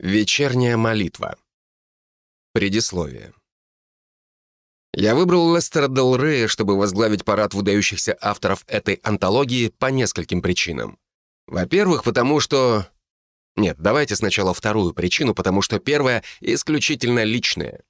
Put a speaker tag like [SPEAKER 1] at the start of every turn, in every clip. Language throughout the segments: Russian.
[SPEAKER 1] Вечерняя молитва. Предисловие. Я выбрал Лестера Дел Рея, чтобы возглавить парад выдающихся авторов этой антологии по нескольким причинам. Во-первых, потому что... Нет, давайте сначала вторую причину, потому что первая исключительно личная.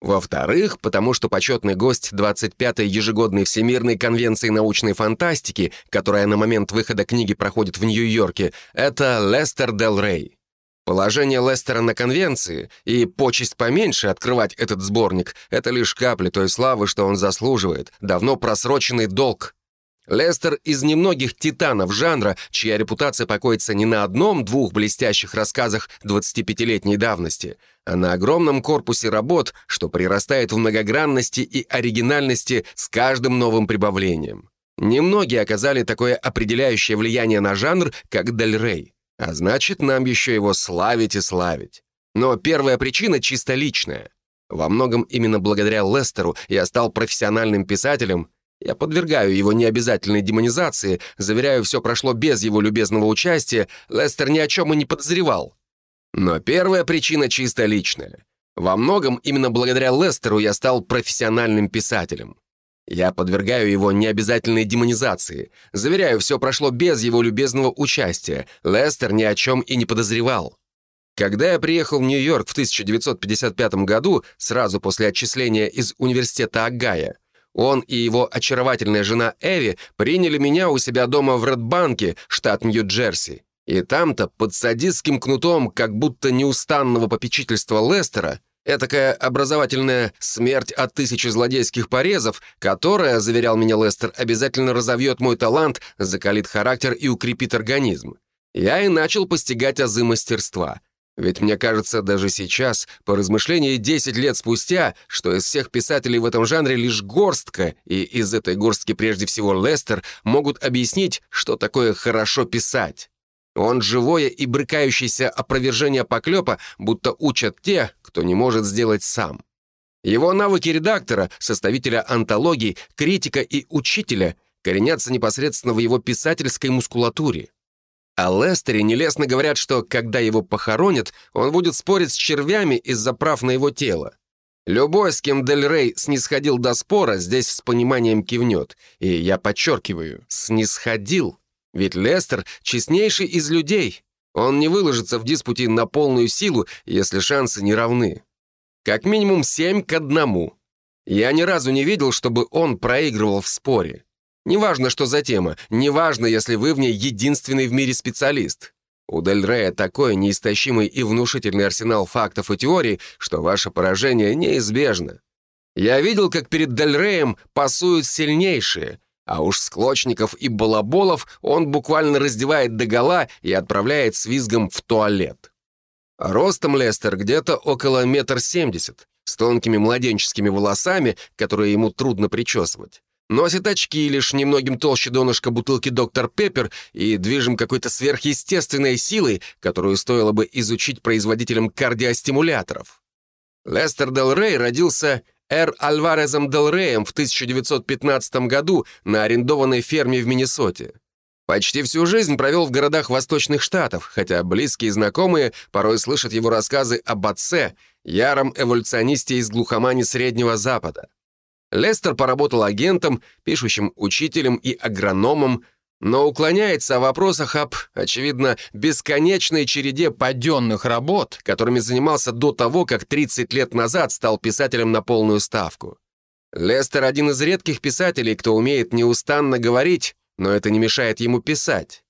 [SPEAKER 1] Во-вторых, потому что почетный гость 25-й ежегодной Всемирной конвенции научной фантастики, которая на момент выхода книги проходит в Нью-Йорке, это Лестер Дел Рей. Положение Лестера на конвенции и почесть поменьше открывать этот сборник — это лишь капли той славы, что он заслуживает, давно просроченный долг. Лестер из немногих титанов жанра, чья репутация покоится не на одном-двух блестящих рассказах 25-летней давности, а на огромном корпусе работ, что прирастает в многогранности и оригинальности с каждым новым прибавлением. Немногие оказали такое определяющее влияние на жанр, как Дель Рей. А значит, нам еще его славить и славить. Но первая причина чисто личная. Во многом именно благодаря Лестеру я стал профессиональным писателем. Я подвергаю его необязательной демонизации, заверяю, все прошло без его любезного участия, Лестер ни о чем и не подозревал. Но первая причина чисто личная. Во многом именно благодаря Лестеру я стал профессиональным писателем. Я подвергаю его необязательной демонизации. Заверяю, все прошло без его любезного участия. Лестер ни о чем и не подозревал. Когда я приехал в Нью-Йорк в 1955 году, сразу после отчисления из университета Агая, он и его очаровательная жена Эви приняли меня у себя дома в Редбанке, штат Нью-Джерси. И там-то, под садистским кнутом, как будто неустанного попечительства Лестера, Этакая образовательная смерть от тысячи злодейских порезов, которая, заверял меня Лестер, обязательно разовьет мой талант, закалит характер и укрепит организм. Я и начал постигать азы мастерства. Ведь мне кажется, даже сейчас, по размышлении 10 лет спустя, что из всех писателей в этом жанре лишь горстка, и из этой горстки прежде всего Лестер, могут объяснить, что такое хорошо писать. Он живое и брыкающееся опровержение поклепа, будто учат те, кто не может сделать сам. Его навыки редактора, составителя антологий, критика и учителя коренятся непосредственно в его писательской мускулатуре. О Лестере нелестно говорят, что, когда его похоронят, он будет спорить с червями из-за прав на его тело. Любой, с кем Дель Рей снисходил до спора, здесь с пониманием кивнет. И я подчеркиваю, снисходил. Ведь Лестер — честнейший из людей. Он не выложится в диспуте на полную силу, если шансы не равны. Как минимум семь к одному. Я ни разу не видел, чтобы он проигрывал в споре. Неважно, что за тема, неважно, если вы в ней единственный в мире специалист. У Дель Рея такой неистощимый и внушительный арсенал фактов и теорий, что ваше поражение неизбежно. Я видел, как перед Дель Реем пасуют сильнейшие, а уж склочников и балаболов он буквально раздевает догола и отправляет с визгом в туалет. Ростом Лестер где-то около метр семьдесят, с тонкими младенческими волосами, которые ему трудно причесывать. Носит очки лишь немногим толще донышка бутылки «Доктор Пеппер» и движим какой-то сверхъестественной силой, которую стоило бы изучить производителям кардиостимуляторов. Лестер Дел Рей родился Эр Альварезом Дел Реем в 1915 году на арендованной ферме в Миннесоте. Почти всю жизнь провел в городах Восточных Штатов, хотя близкие и знакомые порой слышат его рассказы об отце, яром эволюционисте из глухомани Среднего Запада. Лестер поработал агентом, пишущим учителем и агрономом, но уклоняется о вопросах об, очевидно, бесконечной череде паденных работ, которыми занимался до того, как 30 лет назад стал писателем на полную ставку. Лестер один из редких писателей, кто умеет неустанно говорить, но это не мешает ему писать.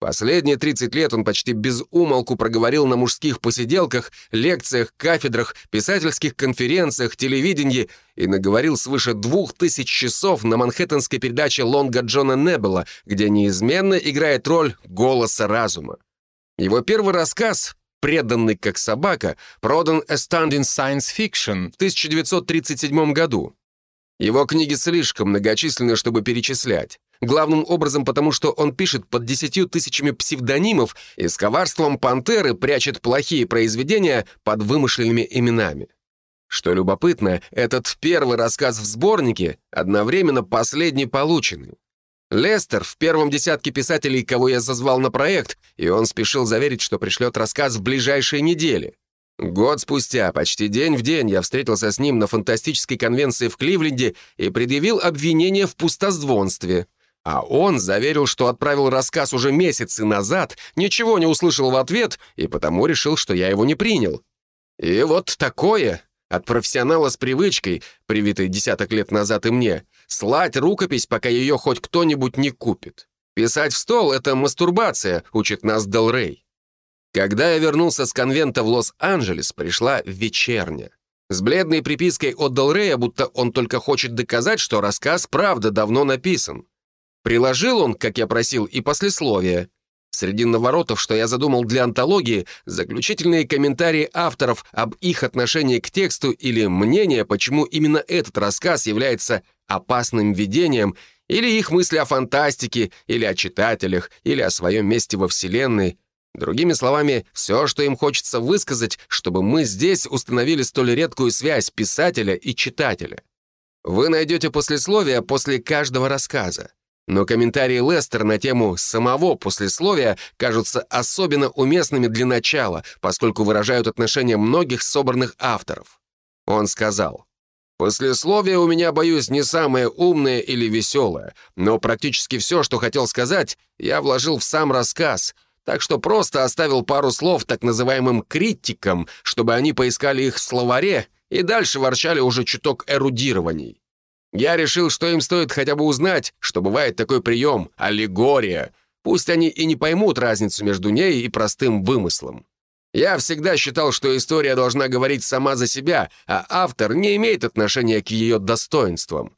[SPEAKER 1] Последние 30 лет он почти без умолку проговорил на мужских посиделках, лекциях, кафедрах, писательских конференциях, телевидении и наговорил свыше двух тысяч часов на манхэттенской передаче Лонга Джона Небела, где неизменно играет роль голоса разума. Его первый рассказ «Преданный как собака» продан Astounding Science Fiction в 1937 году. Его книги слишком многочисленны, чтобы перечислять. Главным образом потому, что он пишет под десятью тысячами псевдонимов и с коварством пантеры прячет плохие произведения под вымышленными именами. Что любопытно, этот первый рассказ в сборнике одновременно последний полученный. Лестер в первом десятке писателей, кого я зазвал на проект, и он спешил заверить, что пришлет рассказ в ближайшие недели. Год спустя, почти день в день, я встретился с ним на фантастической конвенции в Кливленде и предъявил обвинение в пустозвонстве. А он заверил, что отправил рассказ уже месяцы назад, ничего не услышал в ответ и потому решил, что я его не принял. И вот такое от профессионала с привычкой, привитой десяток лет назад и мне, слать рукопись, пока ее хоть кто-нибудь не купит. Писать в стол — это мастурбация, учит нас Дел Рей. Когда я вернулся с конвента в Лос-Анджелес, пришла вечерня. С бледной припиской от Дел Рея, будто он только хочет доказать, что рассказ правда давно написан. Приложил он, как я просил, и послесловие — Среди наворотов, что я задумал для антологии, заключительные комментарии авторов об их отношении к тексту или мнение, почему именно этот рассказ является опасным видением, или их мысли о фантастике, или о читателях, или о своем месте во Вселенной. Другими словами, все, что им хочется высказать, чтобы мы здесь установили столь редкую связь писателя и читателя. Вы найдете послесловие после каждого рассказа. Но комментарии Лестер на тему самого послесловия кажутся особенно уместными для начала, поскольку выражают отношение многих собранных авторов. Он сказал, «Послесловие у меня, боюсь, не самое умное или веселое, но практически все, что хотел сказать, я вложил в сам рассказ, так что просто оставил пару слов так называемым критикам, чтобы они поискали их в словаре и дальше ворчали уже чуток эрудирований. Я решил, что им стоит хотя бы узнать, что бывает такой прием — аллегория. Пусть они и не поймут разницу между ней и простым вымыслом. Я всегда считал, что история должна говорить сама за себя, а автор не имеет отношения к ее достоинствам.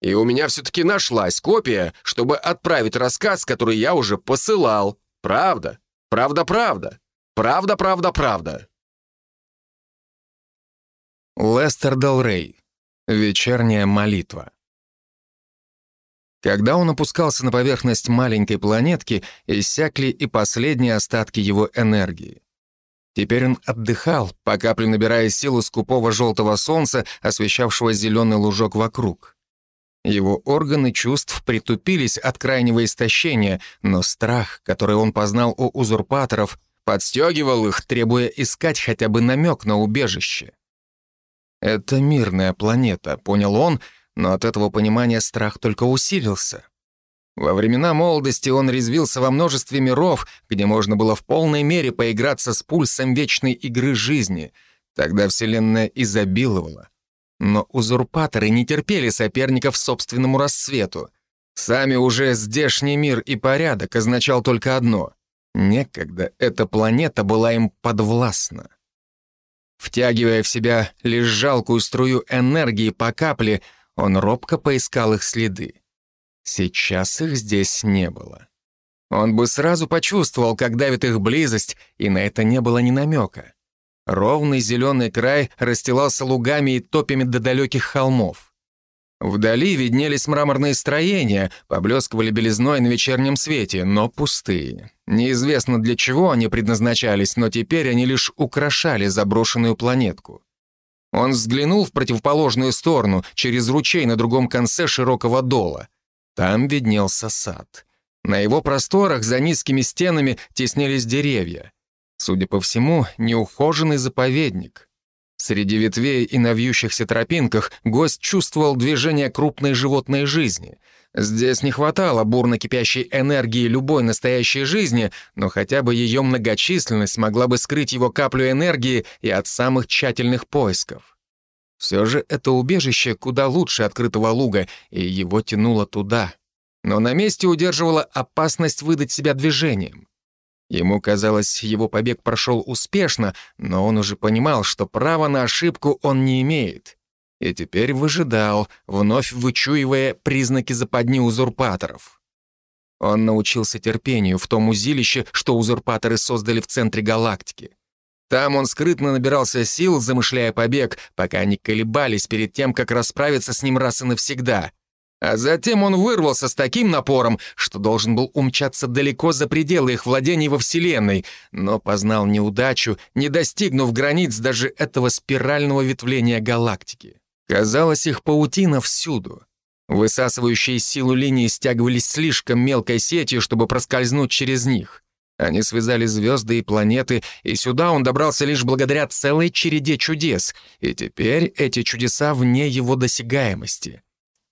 [SPEAKER 1] И у меня все-таки нашлась копия, чтобы отправить рассказ, который я уже посылал. Правда, правда, правда, правда, правда, правда.
[SPEAKER 2] Лестер Дел Рей Вечерняя молитва. Когда он опускался на поверхность маленькой планетки, иссякли и последние остатки его энергии. Теперь он отдыхал, по капле набирая силу скупого желтого солнца, освещавшего зеленый лужок вокруг. Его органы чувств притупились от крайнего истощения, но страх, который он познал у узурпаторов, подстегивал их, требуя искать хотя бы намек на убежище. Это мирная планета, понял он, но от этого понимания страх только усилился. Во времена молодости он резвился во множестве миров, где можно было в полной мере поиграться с пульсом вечной игры жизни. Тогда Вселенная изобиловала. Но узурпаторы не терпели соперников собственному рассвету. Сами уже здешний мир и порядок означал только одно — некогда эта планета была им подвластна. Втягивая в себя лишь жалкую струю энергии по капле, он робко поискал их следы. Сейчас их здесь не было. Он бы сразу почувствовал, как давит их близость, и на это не было ни намека. Ровный зеленый край расстилался лугами и топями до далеких холмов. Вдали виднелись мраморные строения, поблескивали белизной на вечернем свете, но пустые. Неизвестно для чего они предназначались, но теперь они лишь украшали заброшенную планетку. Он взглянул в противоположную сторону, через ручей на другом конце широкого дола. Там виднелся сад. На его просторах за низкими стенами теснились деревья. Судя по всему, неухоженный заповедник. Среди ветвей и на вьющихся тропинках гость чувствовал движение крупной животной жизни. Здесь не хватало бурно кипящей энергии любой настоящей жизни, но хотя бы ее многочисленность могла бы скрыть его каплю энергии и от самых тщательных поисков. Все же это убежище куда лучше открытого луга, и его тянуло туда. Но на месте удерживала опасность выдать себя движением. Ему казалось, его побег прошел успешно, но он уже понимал, что права на ошибку он не имеет. И теперь выжидал, вновь вычуивая признаки западни узурпаторов. Он научился терпению в том узилище, что узурпаторы создали в центре галактики. Там он скрытно набирался сил, замышляя побег, пока они колебались перед тем, как расправиться с ним раз и навсегда. А затем он вырвался с таким напором, что должен был умчаться далеко за пределы их владений во Вселенной, но познал неудачу, не достигнув границ даже этого спирального ветвления галактики. Казалось, их паутина всюду. Высасывающие силу линии стягивались слишком мелкой сетью, чтобы проскользнуть через них. Они связали звезды и планеты, и сюда он добрался лишь благодаря целой череде чудес, и теперь эти чудеса вне его досягаемости.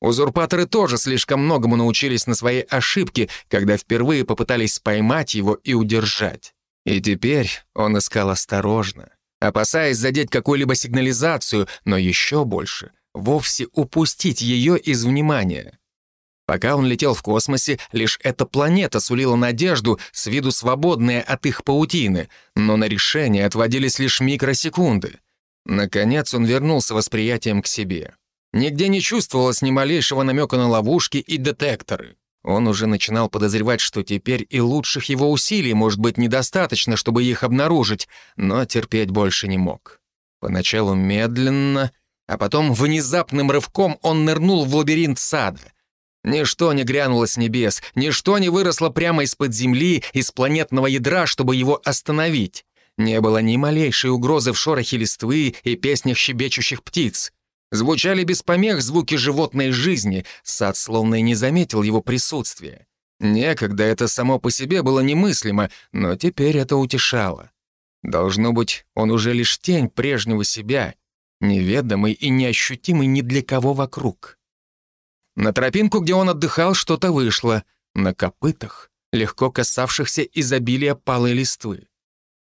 [SPEAKER 2] Узурпаторы тоже слишком многому научились на своей ошибке, когда впервые попытались поймать его и удержать. И теперь он искал осторожно, опасаясь задеть какую-либо сигнализацию, но еще больше вовсе упустить ее из внимания. Пока он летел в космосе, лишь эта планета сулила надежду, с виду свободная от их паутины, но на решение отводились лишь микросекунды. Наконец он вернулся восприятием к себе. Нигде не чувствовалось ни малейшего намека на ловушки и детекторы. Он уже начинал подозревать, что теперь и лучших его усилий может быть недостаточно, чтобы их обнаружить, но терпеть больше не мог. Поначалу медленно, а потом внезапным рывком он нырнул в лабиринт сада. Ничто не грянуло с небес, ничто не выросло прямо из-под земли, из планетного ядра, чтобы его остановить. Не было ни малейшей угрозы в шорохе листвы и песнях щебечущих птиц. Звучали без помех звуки животной жизни, сад словно и не заметил его присутствия. Некогда это само по себе было немыслимо, но теперь это утешало. Должно быть, он уже лишь тень прежнего себя, неведомый и неощутимый ни для кого вокруг. На тропинку, где он отдыхал, что-то вышло. На копытах, легко касавшихся изобилия палой листвы.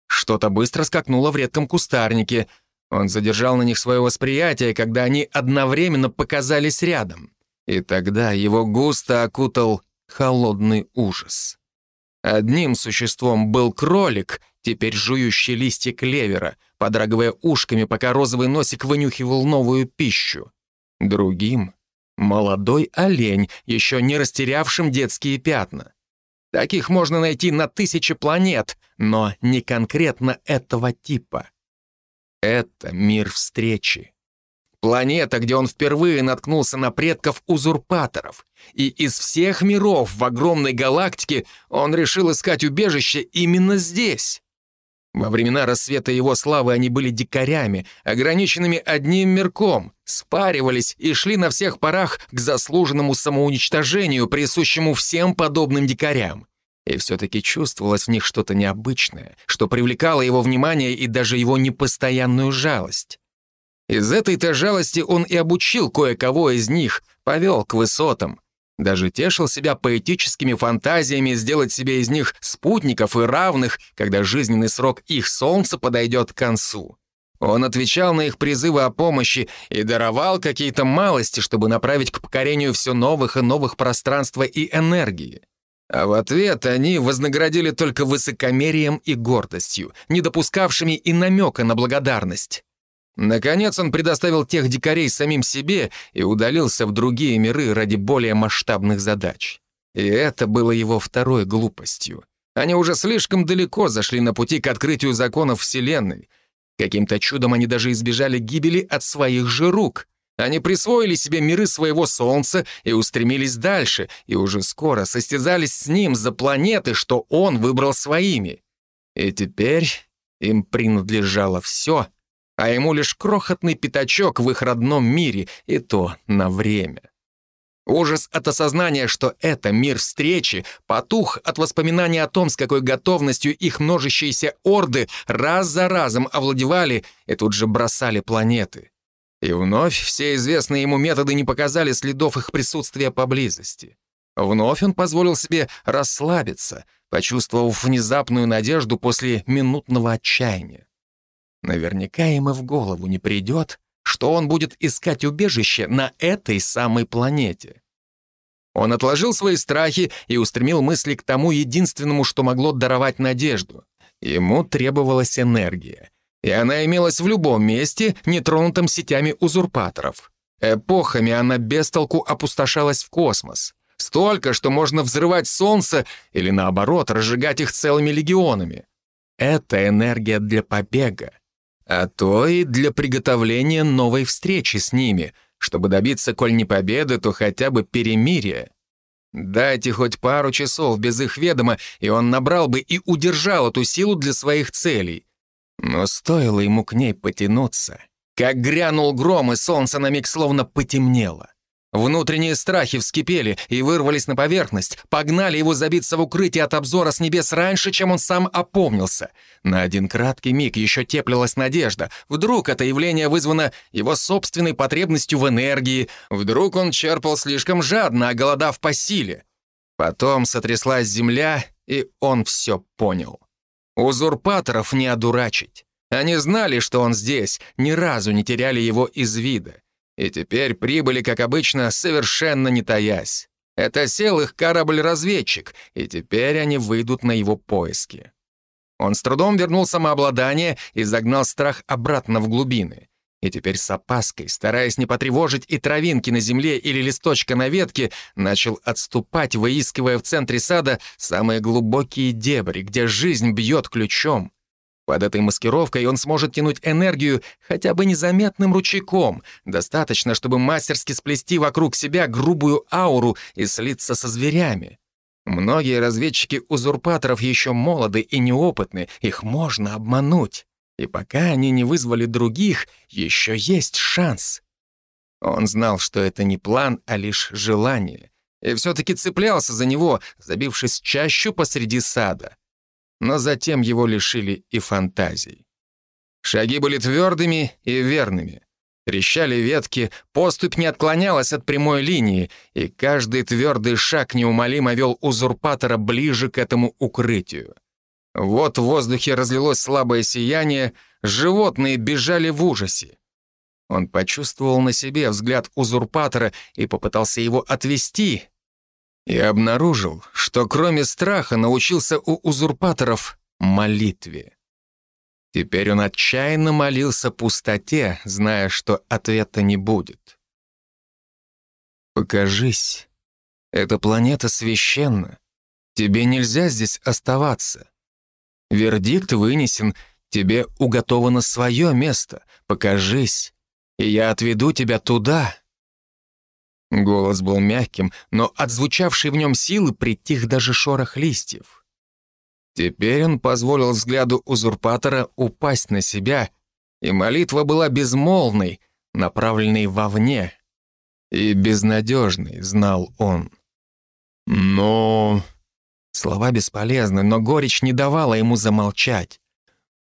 [SPEAKER 2] Что-то быстро скакнуло в редком кустарнике. Он задержал на них свое восприятие, когда они одновременно показались рядом. И тогда его густо окутал холодный ужас. Одним существом был кролик, теперь жующий листья клевера, подрагивая ушками, пока розовый носик вынюхивал новую пищу. Другим — молодой олень, еще не растерявшим детские пятна. Таких можно найти на тысячи планет, но не конкретно этого типа. Это мир встречи. Планета, где он впервые наткнулся на предков узурпаторов. И из всех миров в огромной галактике он решил искать убежище именно здесь. Во времена рассвета его славы они были дикарями, ограниченными одним мирком, спаривались и шли на всех парах к заслуженному самоуничтожению, присущему всем подобным дикарям. И все-таки чувствовалось в них что-то необычное, что привлекало его внимание и даже его непостоянную жалость. Из этой-то жалости он и обучил кое-кого из них, повел к высотам. Даже тешил себя поэтическими фантазиями сделать себе из них спутников и равных, когда жизненный срок их солнца подойдет к концу. Он отвечал на их призывы о помощи и даровал какие-то малости, чтобы направить к покорению все новых и новых пространства и энергии. А в ответ они вознаградили только высокомерием и гордостью, не допускавшими и намека на благодарность. Наконец он предоставил тех дикарей самим себе и удалился в другие миры ради более масштабных задач. И это было его второй глупостью. Они уже слишком далеко зашли на пути к открытию законов Вселенной. Каким-то чудом они даже избежали гибели от своих же рук. Они присвоили себе миры своего Солнца и устремились дальше, и уже скоро состязались с ним за планеты, что он выбрал своими. И теперь им принадлежало все — а ему лишь крохотный пятачок в их родном мире, и то на время. Ужас от осознания, что это мир встречи, потух от воспоминания о том, с какой готовностью их множащиеся орды раз за разом овладевали и тут же бросали планеты. И вновь все известные ему методы не показали следов их присутствия поблизости. Вновь он позволил себе расслабиться, почувствовав внезапную надежду после минутного отчаяния. Наверняка им и в голову не придет, что он будет искать убежище на этой самой планете. Он отложил свои страхи и устремил мысли к тому единственному, что могло даровать надежду. Ему требовалась энергия. И она имелась в любом месте, нетронутом сетями узурпаторов. Эпохами она без толку опустошалась в космос. Столько, что можно взрывать Солнце или, наоборот, разжигать их целыми легионами. Это энергия для побега а то и для приготовления новой встречи с ними, чтобы добиться, коль не победы, то хотя бы перемирия. Дайте хоть пару часов без их ведома, и он набрал бы и удержал эту силу для своих целей. Но стоило ему к ней потянуться, как грянул гром, и солнце на миг словно потемнело. Внутренние страхи вскипели и вырвались на поверхность, погнали его забиться в укрытие от обзора с небес раньше, чем он сам опомнился. На один краткий миг еще теплилась надежда. Вдруг это явление вызвано его собственной потребностью в энергии, вдруг он черпал слишком жадно, оголодав по силе. Потом сотряслась земля, и он все понял. Узурпаторов не одурачить. Они знали, что он здесь, ни разу не теряли его из вида. И теперь прибыли, как обычно, совершенно не таясь. Это сел их корабль-разведчик, и теперь они выйдут на его поиски. Он с трудом вернул самообладание и загнал страх обратно в глубины. И теперь с опаской, стараясь не потревожить и травинки на земле или листочка на ветке, начал отступать, выискивая в центре сада самые глубокие дебри, где жизнь бьет ключом. Под этой маскировкой он сможет тянуть энергию хотя бы незаметным ручейком. Достаточно, чтобы мастерски сплести вокруг себя грубую ауру и слиться со зверями. Многие разведчики узурпаторов еще молоды и неопытны, их можно обмануть. И пока они не вызвали других, еще есть шанс. Он знал, что это не план, а лишь желание. И все-таки цеплялся за него, забившись чащу посреди сада но затем его лишили и фантазий. Шаги были твердыми и верными. Трещали ветки, поступь не отклонялась от прямой линии, и каждый твердый шаг неумолимо вел узурпатора ближе к этому укрытию. Вот в воздухе разлилось слабое сияние, животные бежали в ужасе. Он почувствовал на себе взгляд узурпатора и попытался его отвести, и обнаружил, что кроме страха научился у узурпаторов молитве. Теперь он отчаянно молился пустоте, зная, что ответа не будет. «Покажись. Эта планета священна. Тебе нельзя здесь оставаться. Вердикт вынесен, тебе уготовано свое место. Покажись, и я отведу тебя туда». Голос был мягким, но от звучавшей в нем силы притих даже шорох листьев. Теперь он позволил взгляду узурпатора упасть на себя, и молитва была безмолвной, направленной вовне. И безнадежной, знал он. Но... Слова бесполезны, но горечь не давала ему замолчать.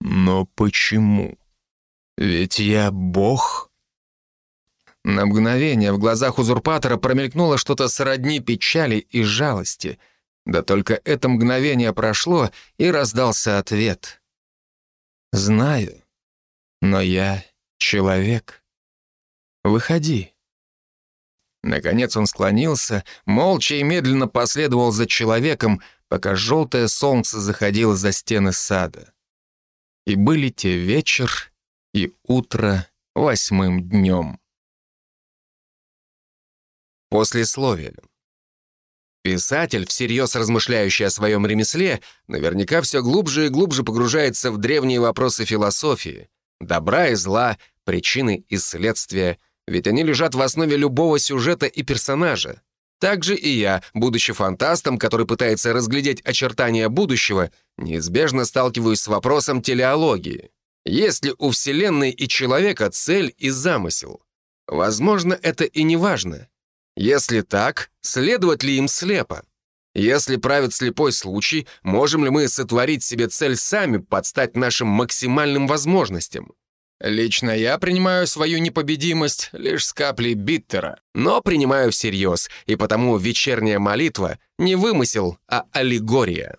[SPEAKER 2] Но почему? Ведь я бог. На мгновение в глазах узурпатора промелькнуло что-то сродни печали и жалости. Да только это мгновение прошло, и раздался ответ. «Знаю, но я человек. Выходи». Наконец он склонился, молча и медленно последовал за человеком, пока желтое солнце заходило за стены сада. И были те вечер и утро восьмым днем. Послесловие. Писатель, всерьез размышляющий о своем ремесле, наверняка все глубже и глубже погружается в древние вопросы философии. Добра и зла, причины и следствия, ведь они лежат в основе любого сюжета и персонажа. Также и я, будучи фантастом, который пытается разглядеть очертания будущего, неизбежно сталкиваюсь с вопросом телеологии. Есть ли у Вселенной и человека цель и замысел? Возможно, это и не важно. Если так, следовать ли им слепо? Если правит слепой случай, можем ли мы сотворить себе цель сами, подстать нашим максимальным возможностям? Лично я принимаю свою непобедимость лишь с каплей биттера, но принимаю всерьез, и потому вечерняя молитва не вымысел, а аллегория.